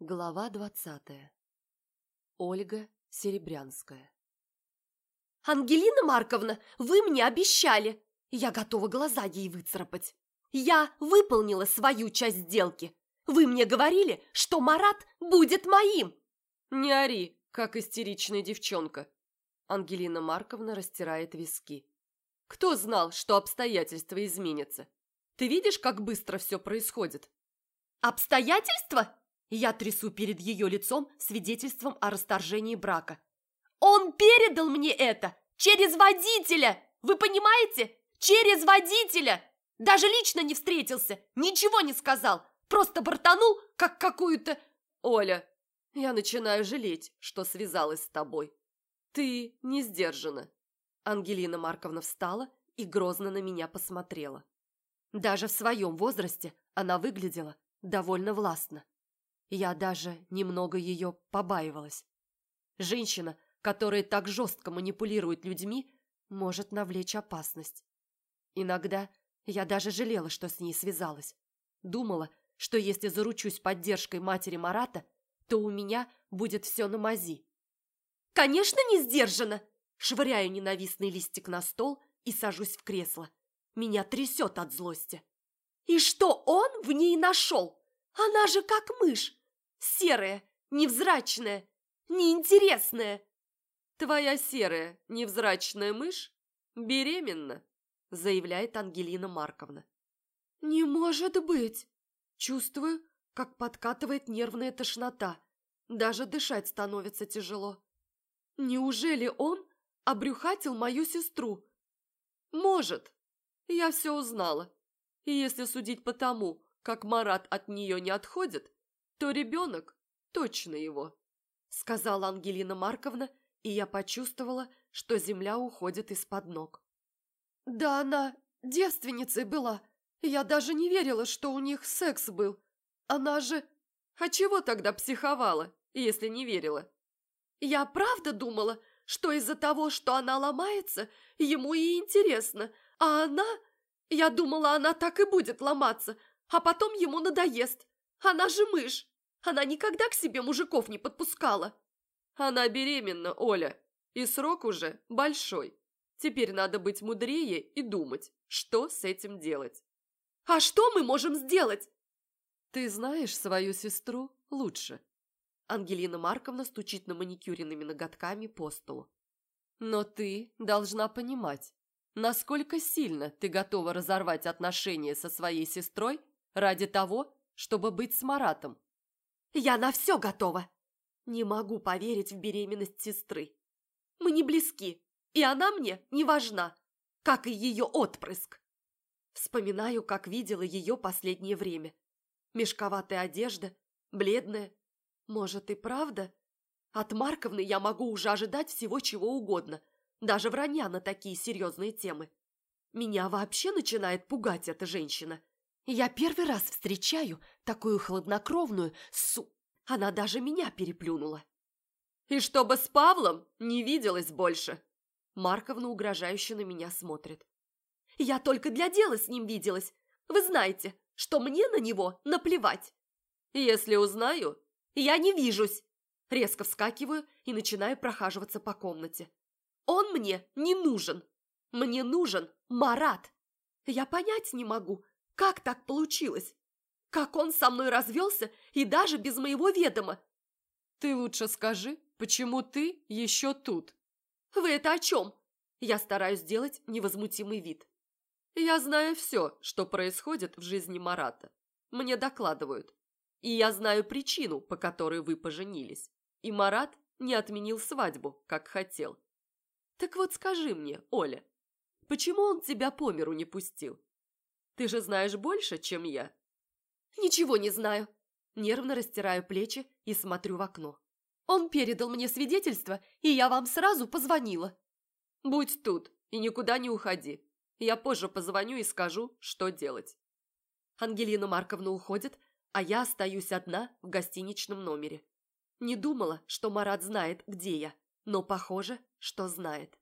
Глава двадцатая. Ольга Серебрянская. «Ангелина Марковна, вы мне обещали! Я готова глаза ей выцарапать. Я выполнила свою часть сделки. Вы мне говорили, что Марат будет моим!» «Не ори, как истеричная девчонка!» Ангелина Марковна растирает виски. «Кто знал, что обстоятельства изменятся? Ты видишь, как быстро все происходит?» «Обстоятельства?» Я трясу перед ее лицом свидетельством о расторжении брака. «Он передал мне это! Через водителя! Вы понимаете? Через водителя! Даже лично не встретился, ничего не сказал, просто бортанул, как какую-то... Оля, я начинаю жалеть, что связалась с тобой. Ты не сдержана. Ангелина Марковна встала и грозно на меня посмотрела. Даже в своем возрасте она выглядела довольно властно. Я даже немного ее побаивалась. Женщина, которая так жестко манипулирует людьми, может навлечь опасность. Иногда я даже жалела, что с ней связалась. Думала, что если заручусь поддержкой матери Марата, то у меня будет все на мази. «Конечно, не сдержанно!» Швыряю ненавистный листик на стол и сажусь в кресло. Меня трясет от злости. И что он в ней нашел? Она же как мышь, Серая, невзрачная, неинтересная. Твоя серая, невзрачная мышь беременна, заявляет Ангелина Марковна. Не может быть. Чувствую, как подкатывает нервная тошнота. Даже дышать становится тяжело. Неужели он обрюхатил мою сестру? Может. Я все узнала. И если судить по тому, как Марат от нее не отходит, то ребенок точно его», — сказала Ангелина Марковна, и я почувствовала, что земля уходит из-под ног. «Да она девственницей была. Я даже не верила, что у них секс был. Она же... А чего тогда психовала, если не верила?» «Я правда думала, что из-за того, что она ломается, ему и интересно, а она... Я думала, она так и будет ломаться, а потом ему надоест. Она же мышь. Она никогда к себе мужиков не подпускала. Она беременна, Оля, и срок уже большой. Теперь надо быть мудрее и думать, что с этим делать. А что мы можем сделать? Ты знаешь свою сестру лучше. Ангелина Марковна стучит на маникюренными ноготками по столу. Но ты должна понимать, насколько сильно ты готова разорвать отношения со своей сестрой ради того, чтобы быть с Маратом. Я на все готова. Не могу поверить в беременность сестры. Мы не близки, и она мне не важна, как и ее отпрыск. Вспоминаю, как видела ее последнее время. Мешковатая одежда, бледная. Может и правда? От Марковны я могу уже ожидать всего чего угодно, даже вранья на такие серьезные темы. Меня вообще начинает пугать эта женщина. Я первый раз встречаю такую хладнокровную су... Она даже меня переплюнула. И чтобы с Павлом не виделась больше. Марковна угрожающе на меня смотрит. Я только для дела с ним виделась. Вы знаете, что мне на него наплевать. Если узнаю, я не вижусь. Резко вскакиваю и начинаю прохаживаться по комнате. Он мне не нужен. Мне нужен Марат. Я понять не могу, как так получилось? Как он со мной развелся и даже без моего ведома? Ты лучше скажи, почему ты еще тут? Вы это о чем? Я стараюсь сделать невозмутимый вид. Я знаю все, что происходит в жизни Марата. Мне докладывают. И я знаю причину, по которой вы поженились. И Марат не отменил свадьбу, как хотел. Так вот скажи мне, Оля, почему он тебя по миру не пустил? Ты же знаешь больше, чем я». «Ничего не знаю». Нервно растираю плечи и смотрю в окно. «Он передал мне свидетельство, и я вам сразу позвонила». «Будь тут и никуда не уходи. Я позже позвоню и скажу, что делать». Ангелина Марковна уходит, а я остаюсь одна в гостиничном номере. Не думала, что Марат знает, где я, но похоже, что знает.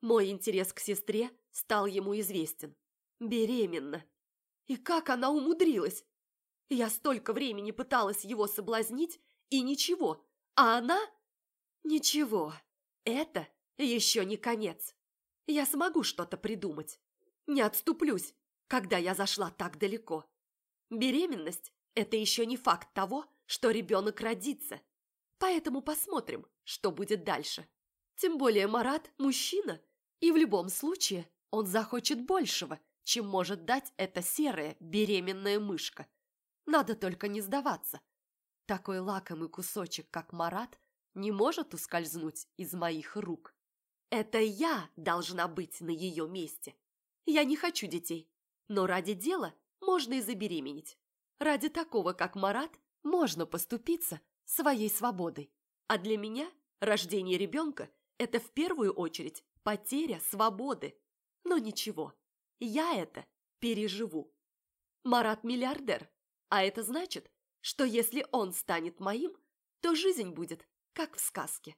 Мой интерес к сестре стал ему известен. Беременна. И как она умудрилась? Я столько времени пыталась его соблазнить и ничего, а она... Ничего, это еще не конец. Я смогу что-то придумать. Не отступлюсь, когда я зашла так далеко. Беременность – это еще не факт того, что ребенок родится. Поэтому посмотрим, что будет дальше. Тем более Марат – мужчина, и в любом случае он захочет большего, чем может дать эта серая беременная мышка. Надо только не сдаваться. Такой лакомый кусочек, как Марат, не может ускользнуть из моих рук. Это я должна быть на ее месте. Я не хочу детей, но ради дела можно и забеременеть. Ради такого, как Марат, можно поступиться своей свободой. А для меня рождение ребенка – это в первую очередь потеря свободы. Но ничего, я это переживу. Марат миллиардер, а это значит, что если он станет моим, то жизнь будет как в сказке.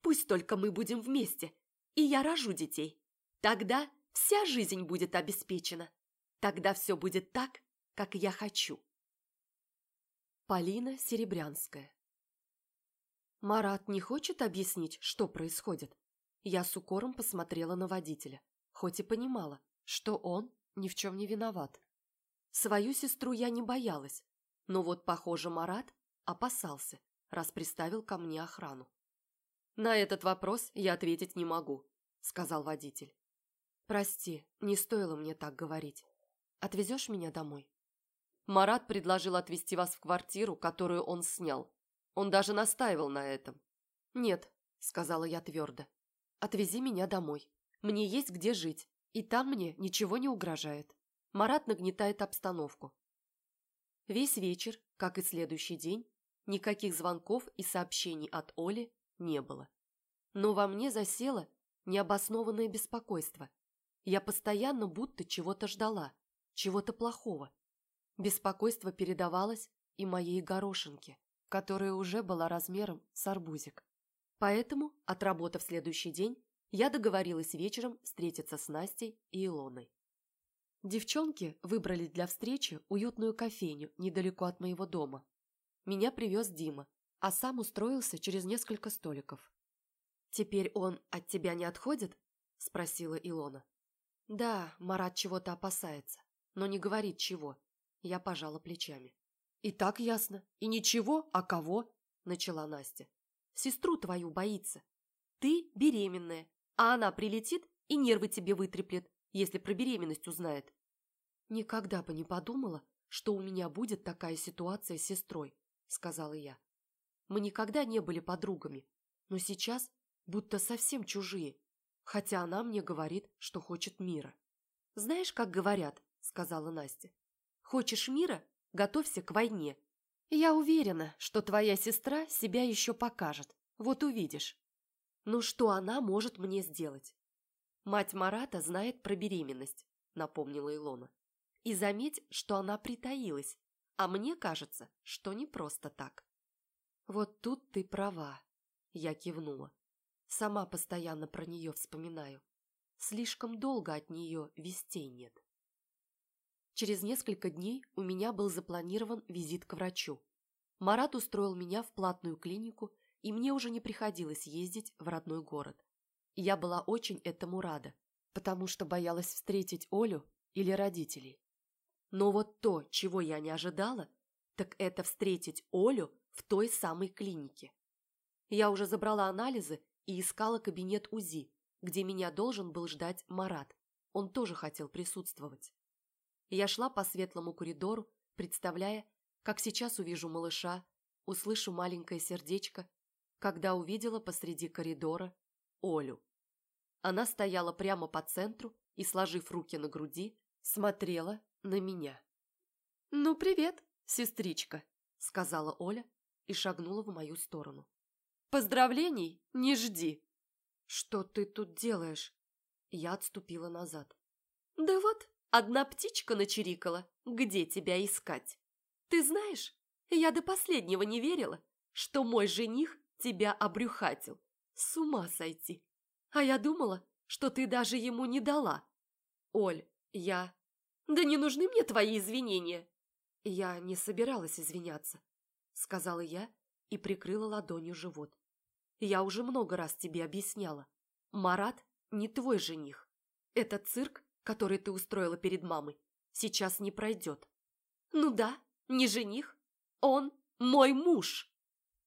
Пусть только мы будем вместе, и я рожу детей. Тогда вся жизнь будет обеспечена. Тогда все будет так, как я хочу. Полина Серебрянская Марат не хочет объяснить, что происходит? Я с укором посмотрела на водителя, хоть и понимала, что он ни в чем не виноват. Свою сестру я не боялась, но вот, похоже, Марат опасался, раз приставил ко мне охрану. «На этот вопрос я ответить не могу», — сказал водитель. «Прости, не стоило мне так говорить. Отвезешь меня домой?» Марат предложил отвезти вас в квартиру, которую он снял. Он даже настаивал на этом. «Нет», — сказала я твердо. «Отвези меня домой. Мне есть где жить, и там мне ничего не угрожает». Марат нагнетает обстановку. Весь вечер, как и следующий день, никаких звонков и сообщений от Оли не было. Но во мне засело необоснованное беспокойство. Я постоянно будто чего-то ждала, чего-то плохого. Беспокойство передавалось и моей горошинке, которая уже была размером с арбузик. Поэтому, отработав следующий день, я договорилась вечером встретиться с Настей и Илоной. Девчонки выбрали для встречи уютную кофейню недалеко от моего дома. Меня привез Дима, а сам устроился через несколько столиков. «Теперь он от тебя не отходит?» – спросила Илона. «Да, Марат чего-то опасается, но не говорит чего. Я пожала плечами. «И так ясно. И ничего, а кого?» – начала Настя. «Сестру твою боится. Ты беременная, а она прилетит и нервы тебе вытреплет, если про беременность узнает». «Никогда бы не подумала, что у меня будет такая ситуация с сестрой», – сказала я. «Мы никогда не были подругами, но сейчас будто совсем чужие, хотя она мне говорит, что хочет мира». «Знаешь, как говорят?» – сказала Настя. Хочешь мира? Готовься к войне. Я уверена, что твоя сестра себя еще покажет. Вот увидишь. Ну что она может мне сделать? Мать Марата знает про беременность, напомнила Илона. И заметь, что она притаилась. А мне кажется, что не просто так. Вот тут ты права, я кивнула. Сама постоянно про нее вспоминаю. Слишком долго от нее вестей нет. Через несколько дней у меня был запланирован визит к врачу. Марат устроил меня в платную клинику, и мне уже не приходилось ездить в родной город. я была очень этому рада, потому что боялась встретить Олю или родителей. Но вот то, чего я не ожидала, так это встретить Олю в той самой клинике. Я уже забрала анализы и искала кабинет УЗИ, где меня должен был ждать Марат. Он тоже хотел присутствовать. Я шла по светлому коридору, представляя, как сейчас увижу малыша, услышу маленькое сердечко, когда увидела посреди коридора Олю. Она стояла прямо по центру и, сложив руки на груди, смотрела на меня. «Ну, привет, сестричка», — сказала Оля и шагнула в мою сторону. «Поздравлений не жди!» «Что ты тут делаешь?» Я отступила назад. «Да вот, Одна птичка начирикала. Где тебя искать? Ты знаешь, я до последнего не верила, что мой жених тебя обрюхатил. С ума сойти. А я думала, что ты даже ему не дала. Оль, я... Да не нужны мне твои извинения. Я не собиралась извиняться, сказала я и прикрыла ладонью живот. «Я уже много раз тебе объясняла. Марат не твой жених. Этот цирк, который ты устроила перед мамой, сейчас не пройдет». «Ну да, не жених. Он мой муж!»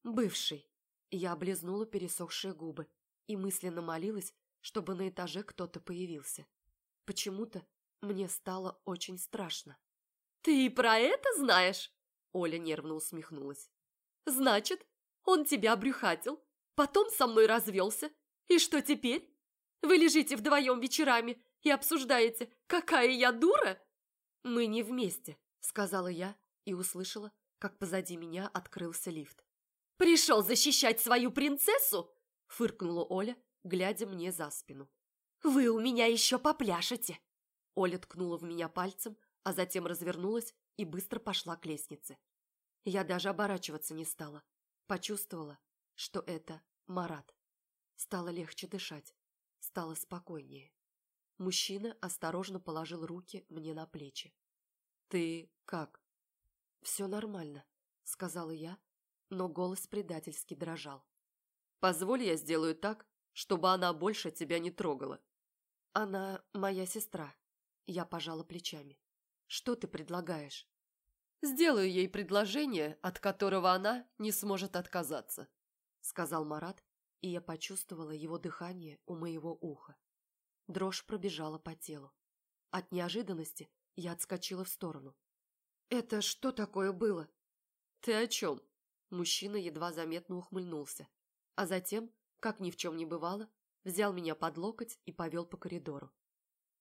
«Бывший». Я облизнула пересохшие губы и мысленно молилась, чтобы на этаже кто-то появился. Почему-то мне стало очень страшно. «Ты и про это знаешь?» Оля нервно усмехнулась. «Значит, он тебя обрюхатил, потом со мной развелся. И что теперь? Вы лежите вдвоем вечерами и обсуждаете, какая я дура?» «Мы не вместе», — сказала я и услышала, как позади меня открылся лифт. «Пришел защищать свою принцессу?» — фыркнула Оля, глядя мне за спину. «Вы у меня еще попляшете!» Оля ткнула в меня пальцем, а затем развернулась и быстро пошла к лестнице. Я даже оборачиваться не стала. Почувствовала, что это Марат. Стало легче дышать. Стало спокойнее. Мужчина осторожно положил руки мне на плечи. «Ты как?» «Все нормально», — сказала я, но голос предательски дрожал. «Позволь, я сделаю так, чтобы она больше тебя не трогала». «Она моя сестра», — я пожала плечами. «Что ты предлагаешь?» «Сделаю ей предложение, от которого она не сможет отказаться», — сказал Марат, и я почувствовала его дыхание у моего уха. Дрожь пробежала по телу. От неожиданности я отскочила в сторону. «Это что такое было?» «Ты о чем?» Мужчина едва заметно ухмыльнулся, а затем, как ни в чем не бывало, взял меня под локоть и повел по коридору.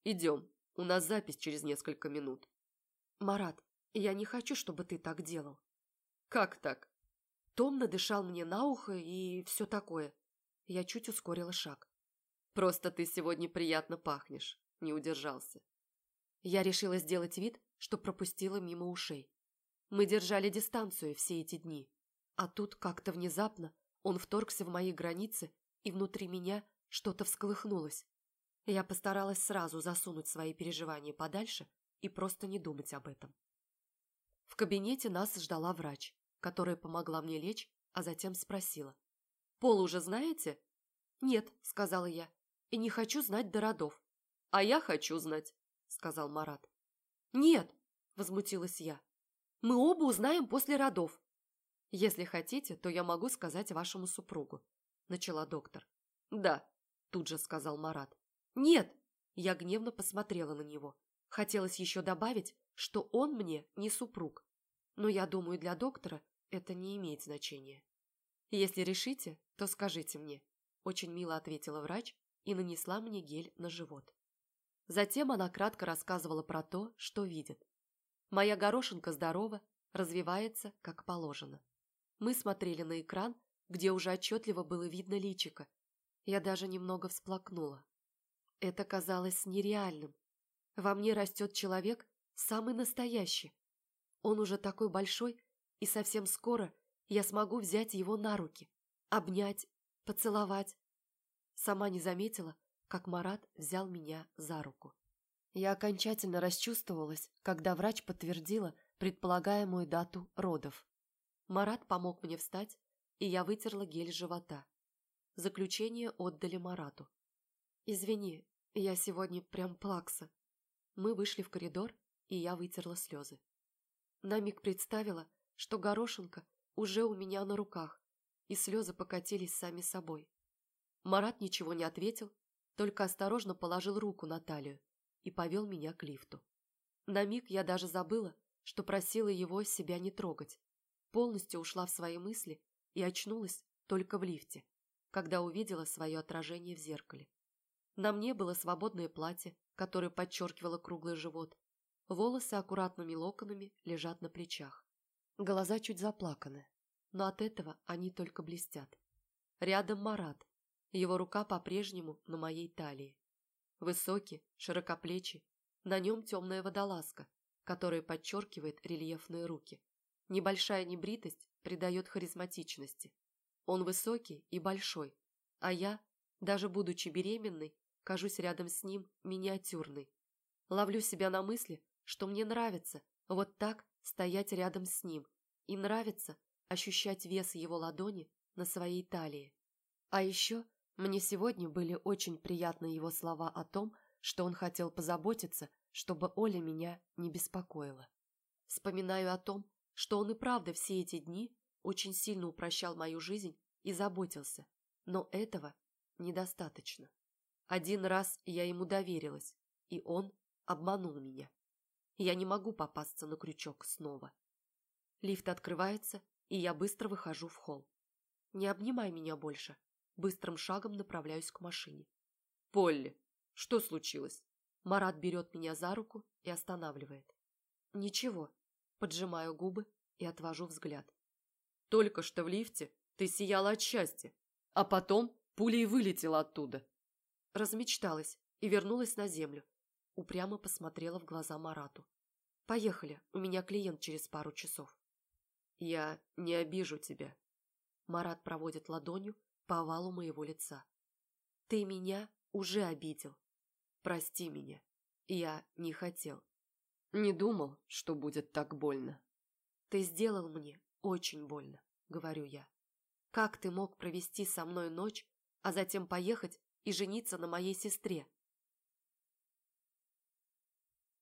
«Идем, у нас запись через несколько минут». «Марат, я не хочу, чтобы ты так делал». «Как так?» Том надышал мне на ухо и все такое. Я чуть ускорила шаг. «Просто ты сегодня приятно пахнешь», — не удержался. Я решила сделать вид, что пропустила мимо ушей. Мы держали дистанцию все эти дни. А тут как-то внезапно он вторгся в мои границы, и внутри меня что-то всколыхнулось. Я постаралась сразу засунуть свои переживания подальше и просто не думать об этом. В кабинете нас ждала врач, которая помогла мне лечь, а затем спросила. «Пол уже знаете?» «Нет», — сказала я, — «и не хочу знать до родов». «А я хочу знать», — сказал Марат. «Нет!» – возмутилась я. «Мы оба узнаем после родов». «Если хотите, то я могу сказать вашему супругу», – начала доктор. «Да», – тут же сказал Марат. «Нет!» – я гневно посмотрела на него. Хотелось еще добавить, что он мне не супруг. Но я думаю, для доктора это не имеет значения. «Если решите, то скажите мне», – очень мило ответила врач и нанесла мне гель на живот. Затем она кратко рассказывала про то, что видит. Моя горошинка здорова, развивается, как положено. Мы смотрели на экран, где уже отчетливо было видно личико. Я даже немного всплакнула. Это казалось нереальным. Во мне растет человек, самый настоящий. Он уже такой большой, и совсем скоро я смогу взять его на руки, обнять, поцеловать. Сама не заметила, как Марат взял меня за руку. Я окончательно расчувствовалась, когда врач подтвердила предполагаемую дату родов. Марат помог мне встать, и я вытерла гель живота. Заключение отдали Марату. «Извини, я сегодня прям плакса». Мы вышли в коридор, и я вытерла слезы. На миг представила, что горошинка уже у меня на руках, и слезы покатились сами собой. Марат ничего не ответил, только осторожно положил руку на талию и повел меня к лифту. На миг я даже забыла, что просила его себя не трогать. Полностью ушла в свои мысли и очнулась только в лифте, когда увидела свое отражение в зеркале. На мне было свободное платье, которое подчеркивало круглый живот. Волосы аккуратными локонами лежат на плечах. Глаза чуть заплаканы, но от этого они только блестят. Рядом Марат, его рука по-прежнему на моей талии. Высокий, широкоплечий, на нем темная водолазка, которая подчеркивает рельефные руки. Небольшая небритость придает харизматичности. Он высокий и большой, а я, даже будучи беременной, кажусь рядом с ним миниатюрной. Ловлю себя на мысли, что мне нравится вот так стоять рядом с ним, и нравится, ощущать вес его ладони на своей талии. А еще мне сегодня были очень приятны его слова о том, что он хотел позаботиться, чтобы Оля меня не беспокоила. Вспоминаю о том, что он и правда все эти дни очень сильно упрощал мою жизнь и заботился, но этого недостаточно. Один раз я ему доверилась, и он обманул меня. Я не могу попасться на крючок снова. Лифт открывается, и я быстро выхожу в холл. Не обнимай меня больше. Быстрым шагом направляюсь к машине. «Полли, что случилось?» Марат берет меня за руку и останавливает. «Ничего». Поджимаю губы и отвожу взгляд. «Только что в лифте ты сияла от счастья, а потом пулей вылетела оттуда». Размечталась и вернулась на землю. Упрямо посмотрела в глаза Марату. «Поехали, у меня клиент через пару часов». «Я не обижу тебя». Марат проводит ладонью по овалу моего лица. «Ты меня уже обидел. Прости меня. Я не хотел. Не думал, что будет так больно». «Ты сделал мне очень больно», — говорю я. «Как ты мог провести со мной ночь, а затем поехать и жениться на моей сестре?»